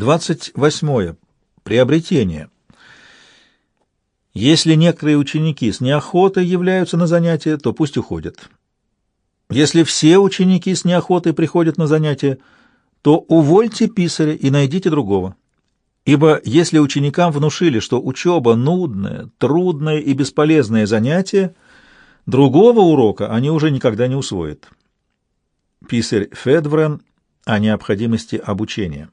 28. Приобретение. Если некоторые ученики с неохотой являются на занятия, то пусть уходят. Если все ученики с неохотой приходят на занятия, то увольте писаря и найдите другого. Ибо если ученикам внушили, что учеба нудное, трудное и бесполезное занятие, другого урока они уже никогда не усвоят. Писарь Федврен о необходимости обучения.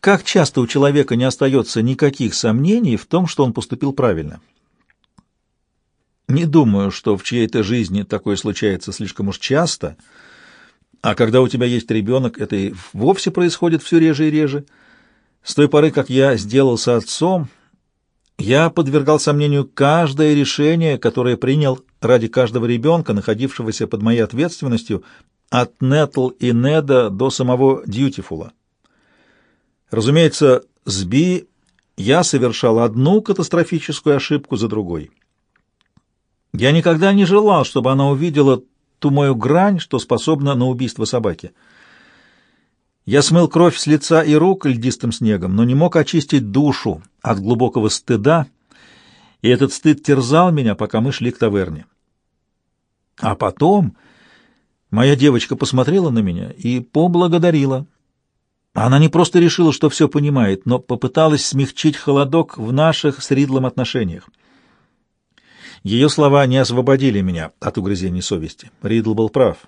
Как часто у человека не остается никаких сомнений в том, что он поступил правильно? Не думаю, что в чьей-то жизни такое случается слишком уж часто, а когда у тебя есть ребенок, это и вовсе происходит все реже и реже. С той поры, как я сделался отцом, я подвергал сомнению каждое решение, которое принял ради каждого ребенка, находившегося под моей ответственностью, от Нетл и Неда до самого Дьютифула. Разумеется, с Би я совершал одну катастрофическую ошибку за другой. Я никогда не желал, чтобы она увидела ту мою грань, что способна на убийство собаки. Я смыл кровь с лица и рук льдистым снегом, но не мог очистить душу от глубокого стыда, и этот стыд терзал меня, пока мы шли к таверне. А потом моя девочка посмотрела на меня и поблагодарила. Она не просто решила, что все понимает, но попыталась смягчить холодок в наших с Ридлом отношениях. Ее слова не освободили меня от угрызений совести. Ридл был прав.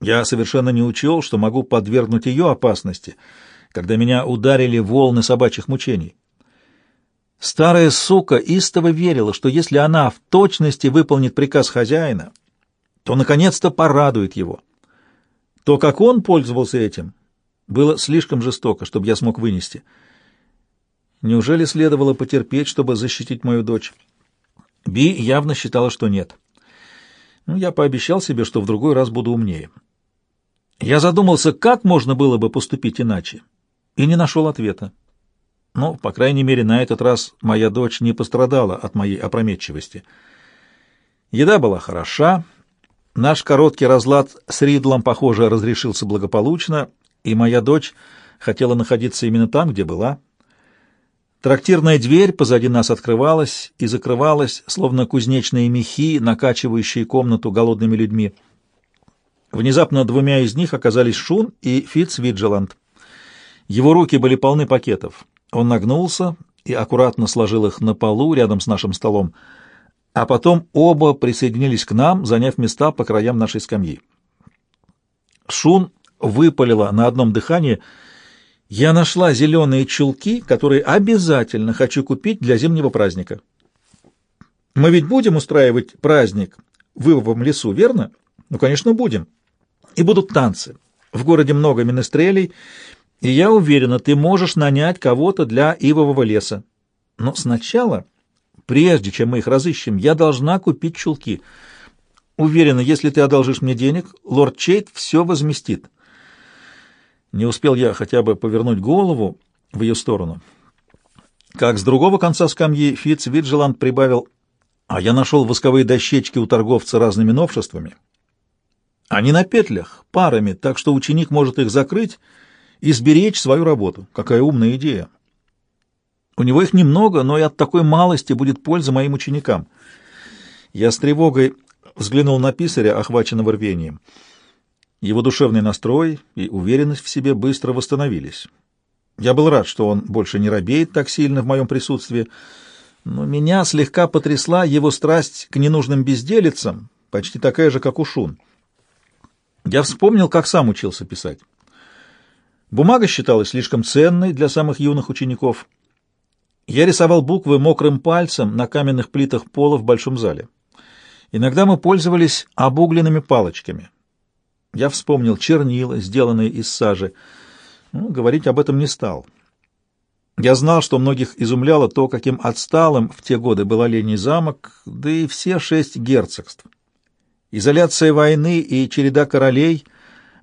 Я совершенно не учел, что могу подвергнуть ее опасности, когда меня ударили волны собачьих мучений. Старая сука истово верила, что если она в точности выполнит приказ хозяина, то наконец-то порадует его. То, как он пользовался этим, было слишком жестоко, чтобы я смог вынести. Неужели следовало потерпеть, чтобы защитить мою дочь? Би явно считала, что нет. Ну, я пообещал себе, что в другой раз буду умнее. Я задумался, как можно было бы поступить иначе, и не нашел ответа. Но, по крайней мере, на этот раз моя дочь не пострадала от моей опрометчивости. Еда была хороша, наш короткий разлад с Ридлом, похоже, разрешился благополучно, и моя дочь хотела находиться именно там, где была. Трактирная дверь позади нас открывалась и закрывалась, словно кузнечные мехи, накачивающие комнату голодными людьми. Внезапно двумя из них оказались Шун и Фитцвиджеланд. Его руки были полны пакетов. Он нагнулся и аккуратно сложил их на полу рядом с нашим столом, а потом оба присоединились к нам, заняв места по краям нашей скамьи. Шун выпалила на одном дыхании — я нашла зеленые чулки, которые обязательно хочу купить для зимнего праздника. Мы ведь будем устраивать праздник в Ивовом лесу, верно? Ну, конечно, будем. И будут танцы. В городе много менестрелей, и я уверена, ты можешь нанять кого-то для Ивового леса. Но сначала, прежде чем мы их разыщем, я должна купить чулки. Уверена, если ты одолжишь мне денег, лорд Чейт все возместит. Не успел я хотя бы повернуть голову в ее сторону. Как с другого конца скамьи Фитц Виджеланд прибавил, а я нашел восковые дощечки у торговца разными новшествами. Они на петлях, парами, так что ученик может их закрыть и сберечь свою работу. Какая умная идея! У него их немного, но и от такой малости будет польза моим ученикам. Я с тревогой взглянул на писаря, охваченного рвением. Его душевный настрой и уверенность в себе быстро восстановились. Я был рад, что он больше не робеет так сильно в моем присутствии, но меня слегка потрясла его страсть к ненужным безделицам, почти такая же, как у Шун. Я вспомнил, как сам учился писать. Бумага считалась слишком ценной для самых юных учеников. Я рисовал буквы мокрым пальцем на каменных плитах пола в большом зале. Иногда мы пользовались обугленными палочками — я вспомнил чернила, сделанные из сажи. Ну, говорить об этом не стал. Я знал, что многих изумляло то, каким отсталым в те годы был Оленей замок, да и все шесть герцогств. Изоляция войны и череда королей,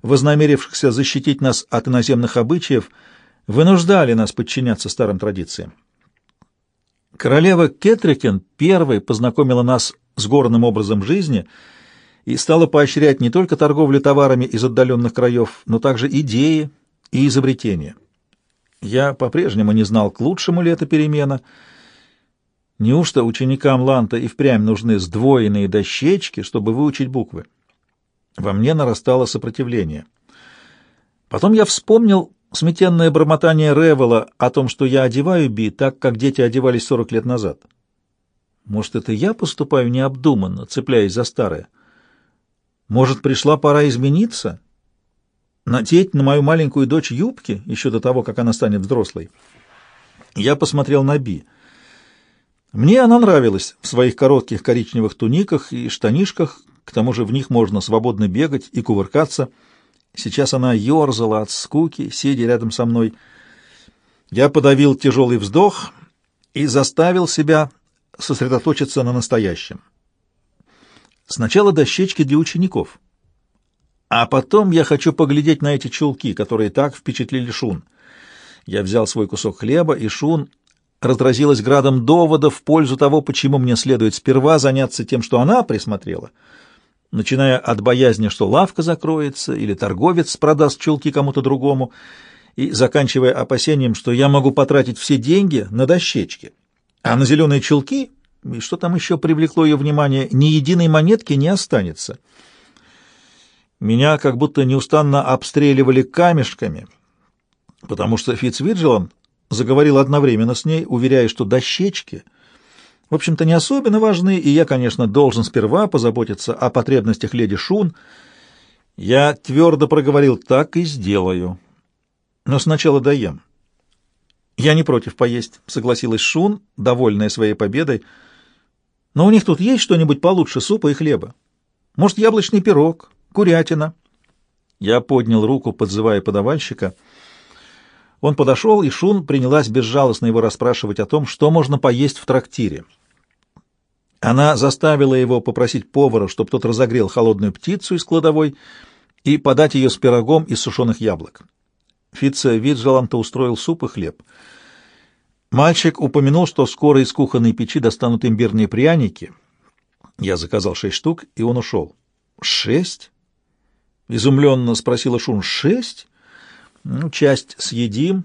вознамерившихся защитить нас от иноземных обычаев, вынуждали нас подчиняться старым традициям. Королева Кетрикен первой познакомила нас с горным образом жизни — и стала поощрять не только торговлю товарами из отдаленных краев, но также идеи и изобретения. Я по-прежнему не знал, к лучшему ли эта перемена. Неужто ученикам Ланта и впрямь нужны сдвоенные дощечки, чтобы выучить буквы? Во мне нарастало сопротивление. Потом я вспомнил сметенное бормотание Ревела о том, что я одеваю Би так, как дети одевались сорок лет назад. Может, это я поступаю необдуманно, цепляясь за старое? Может, пришла пора измениться? Надеть на мою маленькую дочь юбки еще до того, как она станет взрослой? Я посмотрел на Би. Мне она нравилась в своих коротких коричневых туниках и штанишках, к тому же в них можно свободно бегать и кувыркаться. Сейчас она ерзала от скуки, сидя рядом со мной. Я подавил тяжелый вздох и заставил себя сосредоточиться на настоящем. Сначала дощечки для учеников. А потом я хочу поглядеть на эти чулки, которые так впечатлили Шун. Я взял свой кусок хлеба, и Шун разразилась градом доводов в пользу того, почему мне следует сперва заняться тем, что она присмотрела, начиная от боязни, что лавка закроется или торговец продаст чулки кому-то другому, и заканчивая опасением, что я могу потратить все деньги на дощечки, а на зеленые чулки, и что там еще привлекло ее внимание, ни единой монетки не останется. Меня как будто неустанно обстреливали камешками, потому что Фитцвиджелан заговорил одновременно с ней, уверяя, что дощечки, в общем-то, не особенно важны, и я, конечно, должен сперва позаботиться о потребностях леди Шун. Я твердо проговорил, так и сделаю. Но сначала доем. «Я не против поесть», — согласилась Шун, довольная своей победой. «Но у них тут есть что-нибудь получше супа и хлеба? Может, яблочный пирог, курятина?» Я поднял руку, подзывая подавальщика. Он подошел, и Шун принялась безжалостно его расспрашивать о том, что можно поесть в трактире. Она заставила его попросить повара, чтобы тот разогрел холодную птицу из кладовой и подать ее с пирогом из сушеных яблок. Фитце Виджеланта устроил суп и хлеб. Мальчик упомянул, что скоро из кухонной печи достанут имбирные пряники. Я заказал шесть штук, и он ушел. «Шесть?» — изумленно спросила Шун. «Шесть? Ну, часть съедим,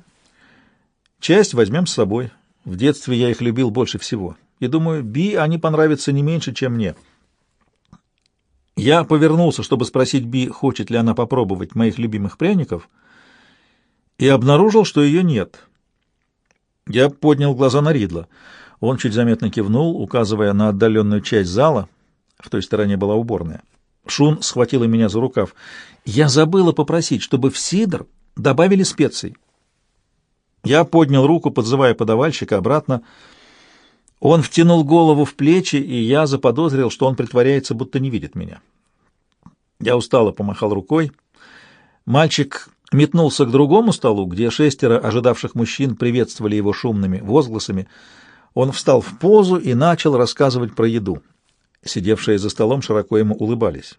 часть возьмем с собой. В детстве я их любил больше всего. И думаю, Би они понравятся не меньше, чем мне». Я повернулся, чтобы спросить Би, хочет ли она попробовать моих любимых пряников — и обнаружил, что ее нет. Я поднял глаза на Ридла. Он чуть заметно кивнул, указывая на отдаленную часть зала. В той стороне была уборная. Шун схватила меня за рукав. «Я забыла попросить, чтобы в сидр добавили специй». Я поднял руку, подзывая подавальщика обратно. Он втянул голову в плечи, и я заподозрил, что он притворяется, будто не видит меня. Я устало помахал рукой. Мальчик метнулся к другому столу, где шестеро ожидавших мужчин приветствовали его шумными возгласами. Он встал в позу и начал рассказывать про еду. Сидевшие за столом широко ему улыбались.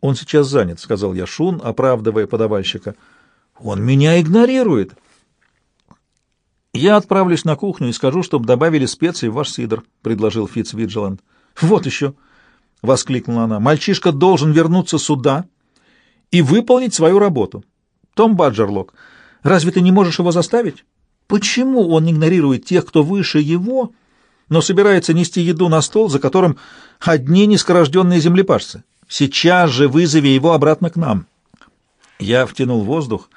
«Он сейчас занят», — сказал я Шун, оправдывая подавальщика. «Он меня игнорирует». «Я отправлюсь на кухню и скажу, чтобы добавили специи в ваш сидр», — предложил Фитц Виджеланд. «Вот еще!» — воскликнула она. «Мальчишка должен вернуться сюда и выполнить свою работу. Том Баджерлок, разве ты не можешь его заставить? Почему он игнорирует тех, кто выше его, но собирается нести еду на стол, за которым одни низкорожденные землепашцы? Сейчас же вызови его обратно к нам. Я втянул воздух.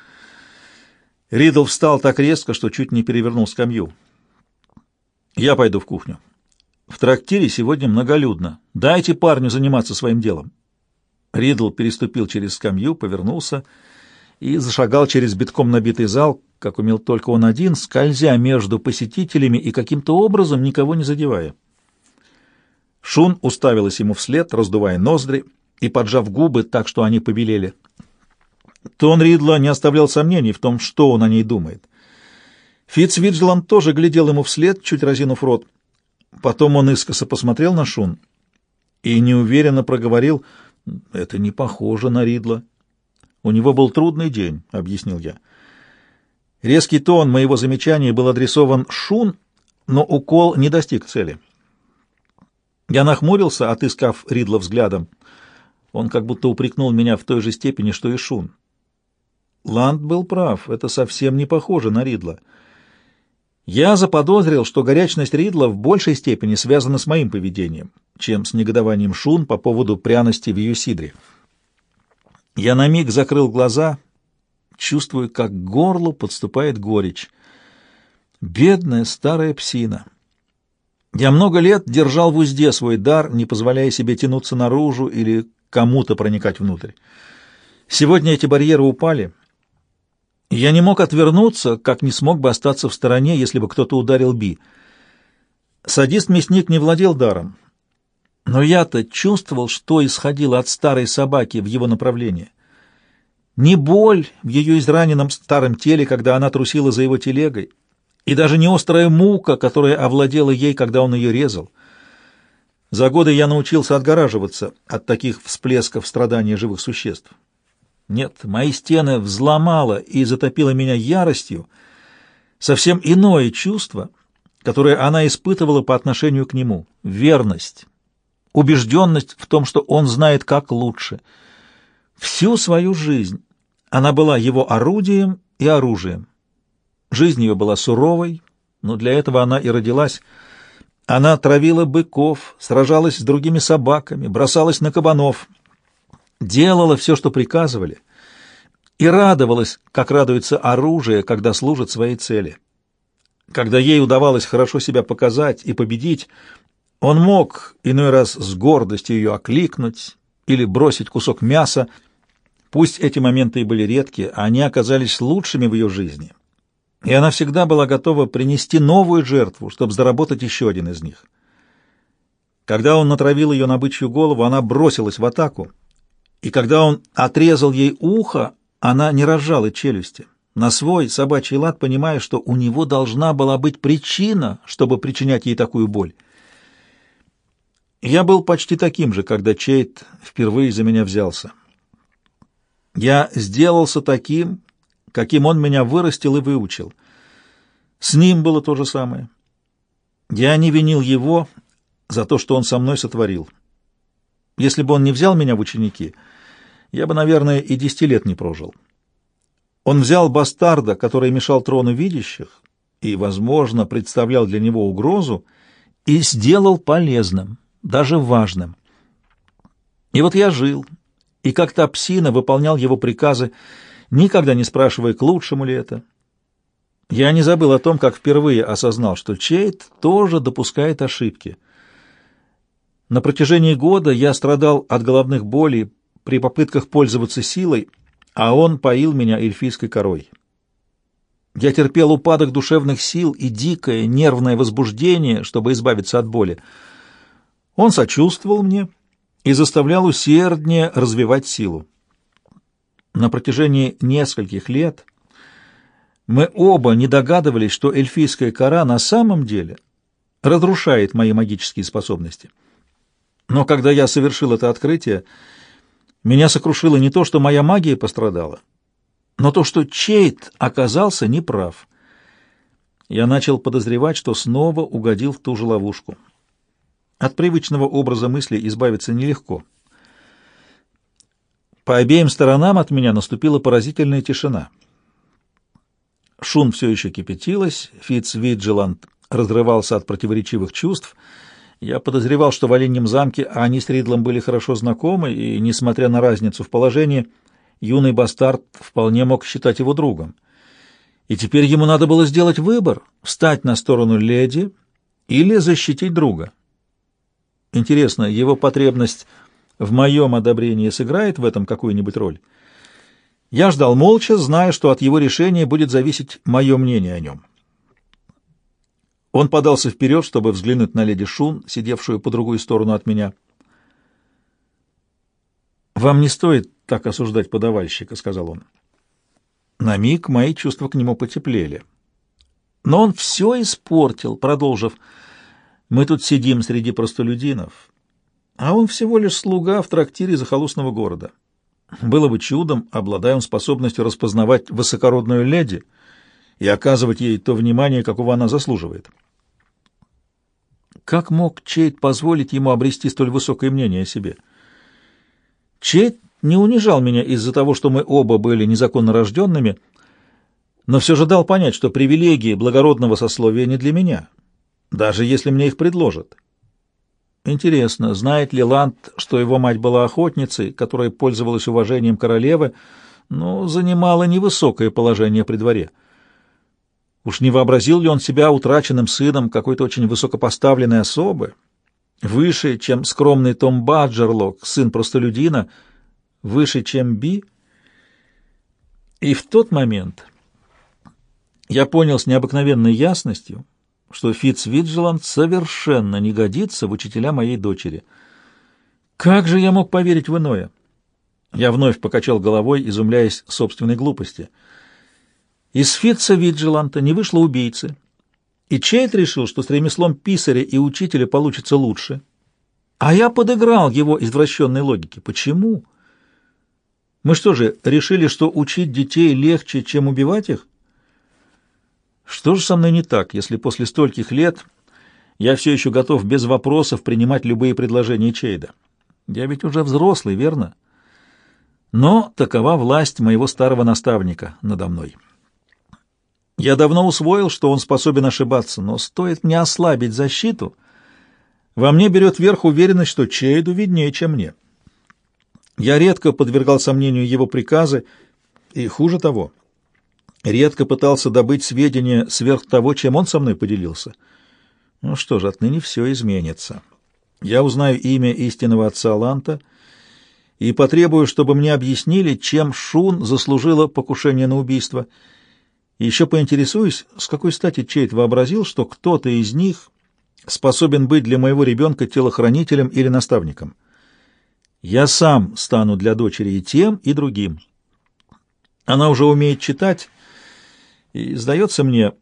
Ридл встал так резко, что чуть не перевернул скамью. Я пойду в кухню. В трактире сегодня многолюдно. Дайте парню заниматься своим делом. Ридл переступил через скамью, повернулся и зашагал через битком набитый зал, как умел только он один, скользя между посетителями и каким-то образом никого не задевая. Шун уставилась ему вслед, раздувая ноздри и поджав губы так, что они побелели. Тон Ридла не оставлял сомнений в том, что он о ней думает. Фитцвиджеланд тоже глядел ему вслед, чуть разинув рот. Потом он искоса посмотрел на Шун и неуверенно проговорил — это не похоже на Ридла. У него был трудный день, — объяснил я. Резкий тон моего замечания был адресован Шун, но укол не достиг цели. Я нахмурился, отыскав Ридла взглядом. Он как будто упрекнул меня в той же степени, что и Шун. Ланд был прав, это совсем не похоже на Ридла. Я заподозрил, что горячность Ридла в большей степени связана с моим поведением, чем с негодованием Шун по поводу пряности в ее сидре. Я на миг закрыл глаза, чувствуя, как к горлу подступает горечь. Бедная старая псина. Я много лет держал в узде свой дар, не позволяя себе тянуться наружу или кому-то проникать внутрь. Сегодня эти барьеры упали. Я не мог отвернуться, как не смог бы остаться в стороне, если бы кто-то ударил Би. Садист-мясник не владел даром. Но я-то чувствовал, что исходило от старой собаки в его направлении. Не боль в ее израненном старом теле, когда она трусила за его телегой, и даже не острая мука, которая овладела ей, когда он ее резал. За годы я научился отгораживаться от таких всплесков страдания живых существ. Нет, мои стены взломало и затопило меня яростью, совсем иное чувство, которое она испытывала по отношению к нему — верность, убежденность в том, что он знает, как лучше. Всю свою жизнь она была его орудием и оружием. Жизнь ее была суровой, но для этого она и родилась. Она травила быков, сражалась с другими собаками, бросалась на кабанов — делала все, что приказывали, и радовалась, как радуется оружие, когда служит своей цели. Когда ей удавалось хорошо себя показать и победить, он мог иной раз с гордостью ее окликнуть или бросить кусок мяса. Пусть эти моменты и были редки, они оказались лучшими в ее жизни. И она всегда была готова принести новую жертву, чтобы заработать еще один из них. Когда он натравил ее на бычью голову, она бросилась в атаку, и когда он отрезал ей ухо, она не разжала челюсти. На свой собачий лад, понимая, что у него должна была быть причина, чтобы причинять ей такую боль. Я был почти таким же, когда Чейт впервые за меня взялся. Я сделался таким, каким он меня вырастил и выучил. С ним было то же самое. Я не винил его за то, что он со мной сотворил. Если бы он не взял меня в ученики — я бы, наверное, и десяти лет не прожил. Он взял бастарда, который мешал трону видящих и, возможно, представлял для него угрозу, и сделал полезным, даже важным. И вот я жил, и как то псина выполнял его приказы, никогда не спрашивая, к лучшему ли это. Я не забыл о том, как впервые осознал, что Чейт тоже допускает ошибки. На протяжении года я страдал от головных болей, при попытках пользоваться силой, а он поил меня эльфийской корой. Я терпел упадок душевных сил и дикое нервное возбуждение, чтобы избавиться от боли. Он сочувствовал мне и заставлял усерднее развивать силу. На протяжении нескольких лет мы оба не догадывались, что эльфийская кора на самом деле разрушает мои магические способности. Но когда я совершил это открытие, меня сокрушило не то, что моя магия пострадала, но то, что Чейт оказался неправ. Я начал подозревать, что снова угодил в ту же ловушку. От привычного образа мысли избавиться нелегко. По обеим сторонам от меня наступила поразительная тишина. Шун все еще кипятилась, Фитц Виджиланд разрывался от противоречивых чувств — я подозревал, что в Оленьем замке они с Ридлом были хорошо знакомы, и, несмотря на разницу в положении, юный бастард вполне мог считать его другом. И теперь ему надо было сделать выбор — встать на сторону леди или защитить друга. Интересно, его потребность в моем одобрении сыграет в этом какую-нибудь роль? Я ждал молча, зная, что от его решения будет зависеть мое мнение о нем. Он подался вперед, чтобы взглянуть на леди Шун, сидевшую по другую сторону от меня. «Вам не стоит так осуждать подавальщика», — сказал он. На миг мои чувства к нему потеплели. Но он все испортил, продолжив. «Мы тут сидим среди простолюдинов, а он всего лишь слуга в трактире захолустного города. Было бы чудом, обладая он способностью распознавать высокородную леди — и оказывать ей то внимание, какого она заслуживает. Как мог Чейд позволить ему обрести столь высокое мнение о себе? Чейд не унижал меня из-за того, что мы оба были незаконно рожденными, но все же дал понять, что привилегии благородного сословия не для меня, даже если мне их предложат. Интересно, знает ли Ланд, что его мать была охотницей, которая пользовалась уважением королевы, но занимала невысокое положение при дворе? Уж не вообразил ли он себя утраченным сыном какой-то очень высокопоставленной особы, выше, чем скромный Том Баджерлок, сын простолюдина, выше, чем Би? И в тот момент я понял с необыкновенной ясностью, что Фитцвиджеланд совершенно не годится в учителя моей дочери. Как же я мог поверить в иное? Я вновь покачал головой, изумляясь собственной глупости. Из Фитца Виджеланта не вышло убийцы, и Чейт решил, что с ремеслом писаря и учителя получится лучше. А я подыграл его извращенной логике. Почему? Мы что же, решили, что учить детей легче, чем убивать их? Что же со мной не так, если после стольких лет я все еще готов без вопросов принимать любые предложения Чейда? Я ведь уже взрослый, верно? Но такова власть моего старого наставника надо мной. Я давно усвоил, что он способен ошибаться, но стоит мне ослабить защиту, во мне берет верх уверенность, что Чейду виднее, чем мне. Я редко подвергал сомнению его приказы, и хуже того — редко пытался добыть сведения сверх того, чем он со мной поделился. Ну что ж, отныне все изменится. Я узнаю имя истинного отца Ланта и потребую, чтобы мне объяснили, чем Шун заслужила покушение на убийство. И еще поинтересуюсь, с какой стати Чейт вообразил, что кто-то из них способен быть для моего ребенка телохранителем или наставником. Я сам стану для дочери и тем, и другим. Она уже умеет читать, и, сдается мне,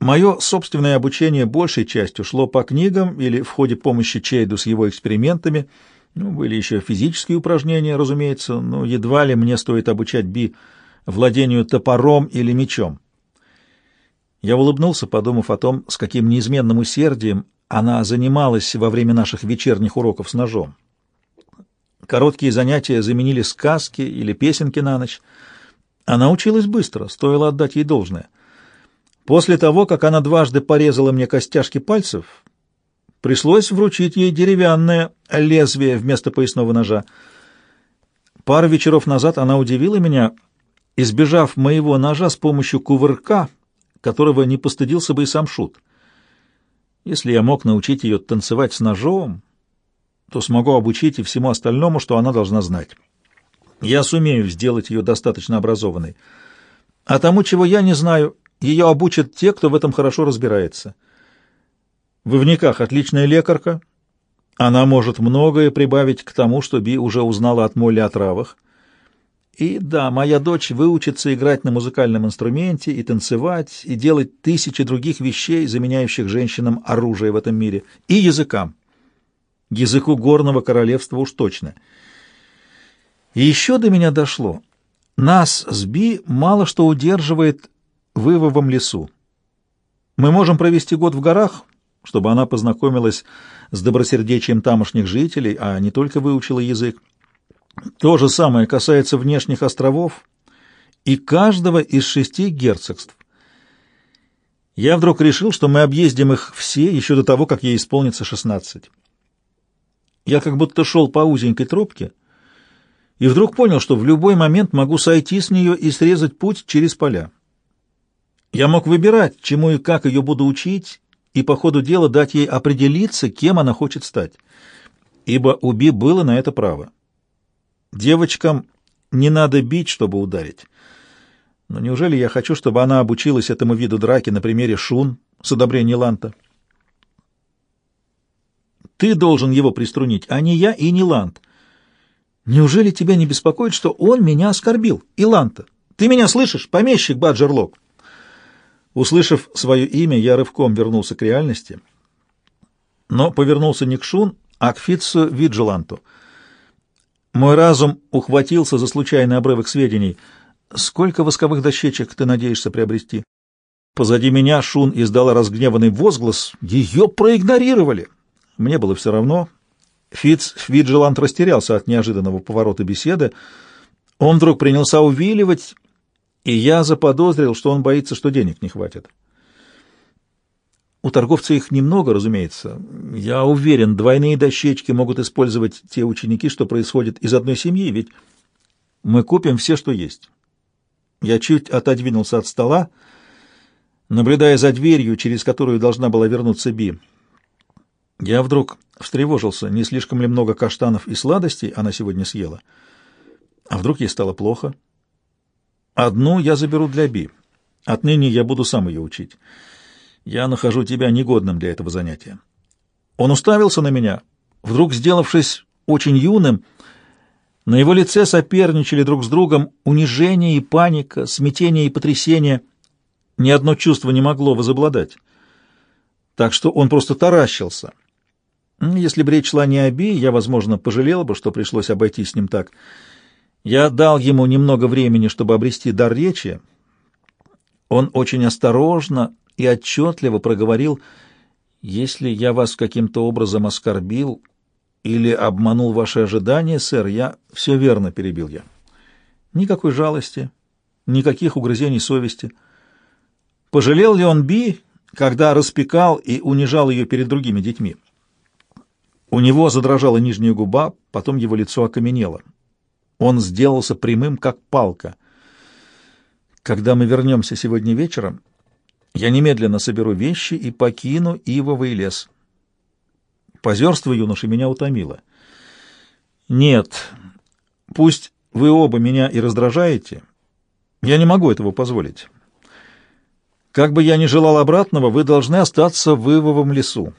мое собственное обучение большей частью шло по книгам или в ходе помощи Чейду с его экспериментами. Ну, были еще физические упражнения, разумеется, но едва ли мне стоит обучать Би владению топором или мечом. Я улыбнулся, подумав о том, с каким неизменным усердием она занималась во время наших вечерних уроков с ножом. Короткие занятия заменили сказки или песенки на ночь — она училась быстро, стоило отдать ей должное. После того, как она дважды порезала мне костяшки пальцев, пришлось вручить ей деревянное лезвие вместо поясного ножа. Пару вечеров назад она удивила меня, избежав моего ножа с помощью кувырка, которого не постыдился бы и сам Шут. Если я мог научить ее танцевать с ножом, то смогу обучить и всему остальному, что она должна знать. Я сумею сделать ее достаточно образованной. А тому, чего я не знаю, ее обучат те, кто в этом хорошо разбирается. В Ивниках отличная лекарка. Она может многое прибавить к тому, что Би уже узнала от Молли о травах. И да, моя дочь выучится играть на музыкальном инструменте и танцевать, и делать тысячи других вещей, заменяющих женщинам оружие в этом мире, и языкам. Языку горного королевства уж точно — и еще до меня дошло. Нас с Би мало что удерживает в Ивовом лесу. Мы можем провести год в горах, чтобы она познакомилась с добросердечием тамошних жителей, а не только выучила язык. То же самое касается внешних островов и каждого из шести герцогств. Я вдруг решил, что мы объездим их все еще до того, как ей исполнится шестнадцать. Я как будто шел по узенькой тропке, и вдруг понял, что в любой момент могу сойти с нее и срезать путь через поля. Я мог выбирать, чему и как ее буду учить, и по ходу дела дать ей определиться, кем она хочет стать, ибо у Би было на это право. Девочкам не надо бить, чтобы ударить. Но неужели я хочу, чтобы она обучилась этому виду драки на примере шун с одобрения Ланта? Ты должен его приструнить, а не я и не Лант. Неужели тебя не беспокоит, что он меня оскорбил? Иланта, ты меня слышишь, помещик Баджерлок? Услышав свое имя, я рывком вернулся к реальности, но повернулся не к Шун, а к Фитцу Виджиланту. Мой разум ухватился за случайный обрывок сведений. Сколько восковых дощечек ты надеешься приобрести? Позади меня Шун издала разгневанный возглас. Ее проигнорировали. Мне было все равно. Фиц Фиджеланд растерялся от неожиданного поворота беседы. Он вдруг принялся увиливать, и я заподозрил, что он боится, что денег не хватит. У торговца их немного, разумеется. Я уверен, двойные дощечки могут использовать те ученики, что происходит из одной семьи, ведь мы купим все, что есть. Я чуть отодвинулся от стола, наблюдая за дверью, через которую должна была вернуться Би. Я вдруг встревожился, не слишком ли много каштанов и сладостей она сегодня съела. А вдруг ей стало плохо? Одну я заберу для Би. Отныне я буду сам ее учить. Я нахожу тебя негодным для этого занятия. Он уставился на меня, вдруг сделавшись очень юным. На его лице соперничали друг с другом унижение и паника, смятение и потрясение. Ни одно чувство не могло возобладать. Так что он просто таращился. Если бы речь шла не о Би, я, возможно, пожалел бы, что пришлось обойти с ним так. Я дал ему немного времени, чтобы обрести дар речи. Он очень осторожно и отчетливо проговорил, «Если я вас каким-то образом оскорбил или обманул ваши ожидания, сэр, я все верно перебил я. Никакой жалости, никаких угрызений совести. Пожалел ли он Би, когда распекал и унижал ее перед другими детьми? У него задрожала нижняя губа, потом его лицо окаменело. Он сделался прямым, как палка. Когда мы вернемся сегодня вечером, я немедленно соберу вещи и покину Ивовый лес. Позерство юноши меня утомило. Нет, пусть вы оба меня и раздражаете, я не могу этого позволить. Как бы я ни желал обратного, вы должны остаться в Ивовом лесу.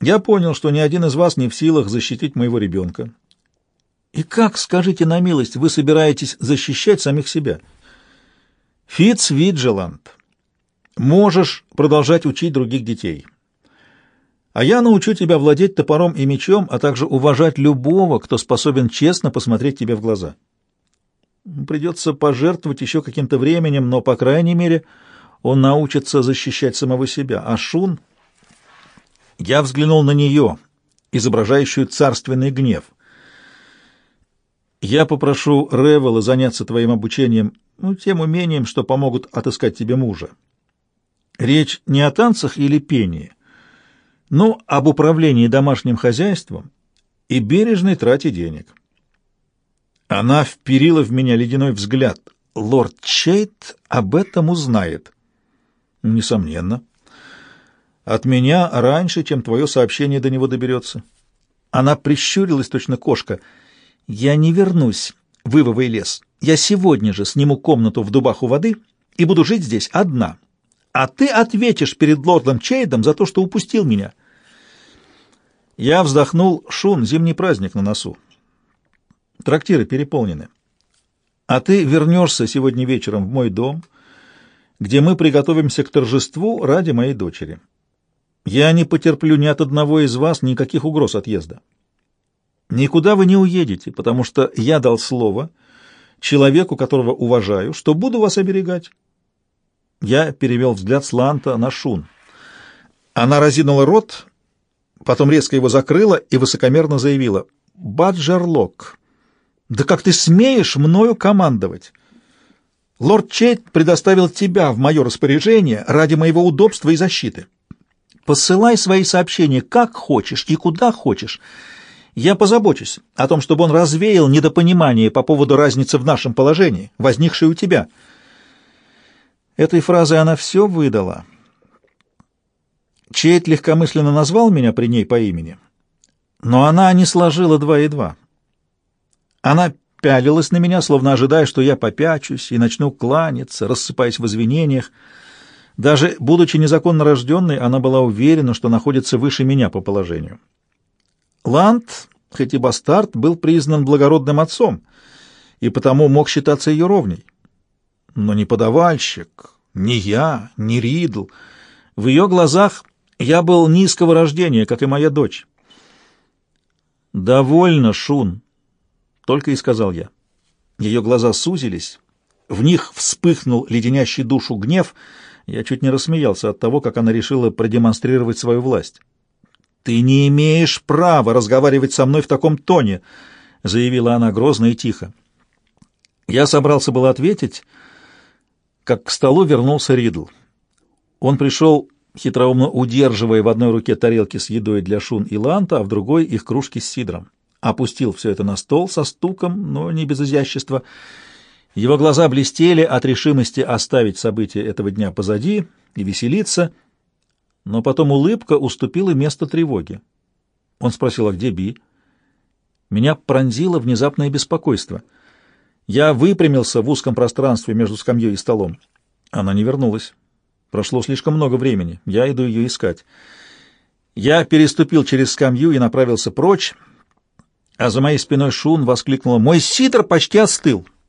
Я понял, что ни один из вас не в силах защитить моего ребенка. И как, скажите на милость, вы собираетесь защищать самих себя? Фитц Виджеланд, Можешь продолжать учить других детей. А я научу тебя владеть топором и мечом, а также уважать любого, кто способен честно посмотреть тебе в глаза. Придется пожертвовать еще каким-то временем, но, по крайней мере, он научится защищать самого себя. А Шун... Я взглянул на нее, изображающую царственный гнев. Я попрошу Ревела заняться твоим обучением, ну, тем умением, что помогут отыскать тебе мужа. Речь не о танцах или пении, но об управлении домашним хозяйством и бережной трате денег. Она вперила в меня ледяной взгляд. Лорд Чейт об этом узнает. Несомненно. От меня раньше, чем твое сообщение до него доберется. Она прищурилась, точно кошка. Я не вернусь в лес. Я сегодня же сниму комнату в дубах у воды и буду жить здесь одна а ты ответишь перед лордом Чейдом за то, что упустил меня. Я вздохнул. Шун, зимний праздник на носу. Трактиры переполнены. А ты вернешься сегодня вечером в мой дом, где мы приготовимся к торжеству ради моей дочери. Я не потерплю ни от одного из вас никаких угроз отъезда. Никуда вы не уедете, потому что я дал слово человеку, которого уважаю, что буду вас оберегать. Я перевел взгляд с Ланта на Шун. Она разинула рот, потом резко его закрыла и высокомерно заявила. «Баджерлок, да как ты смеешь мною командовать? Лорд Чейт предоставил тебя в мое распоряжение ради моего удобства и защиты. Посылай свои сообщения как хочешь и куда хочешь. Я позабочусь о том, чтобы он развеял недопонимание по поводу разницы в нашем положении, возникшей у тебя». Этой фразой она все выдала. Чейт легкомысленно назвал меня при ней по имени, но она не сложила два и два. Она пялилась на меня, словно ожидая, что я попячусь и начну кланяться, рассыпаясь в извинениях. Даже будучи незаконно рожденной, она была уверена, что находится выше меня по положению. Ланд, хоть и бастард, был признан благородным отцом и потому мог считаться ее ровней но не подавальщик, ни я, ни Ридл. В ее глазах я был низкого рождения, как и моя дочь. «Довольно, Шун», — только и сказал я. Ее глаза сузились, В них вспыхнул леденящий душу гнев. Я чуть не рассмеялся от того, как она решила продемонстрировать свою власть. «Ты не имеешь права разговаривать со мной в таком тоне», — заявила она грозно и тихо. Я собрался было ответить, как к столу вернулся Ридл. Он пришел, хитроумно удерживая в одной руке тарелки с едой для Шун и Ланта, а в другой их кружки с сидром. Опустил все это на стол со стуком, но не без изящества. Его глаза блестели от решимости оставить события этого дня позади и веселиться, но потом улыбка уступила место тревоге. Он спросил, а где Би? Меня пронзило внезапное беспокойство. Я выпрямился в узком пространстве между скамьей и столом. Она не вернулась. Прошло слишком много времени. Я иду ее искать. Я переступил через скамью и направился прочь, а за моей спиной Шун воскликнула «Мой ситр почти остыл!»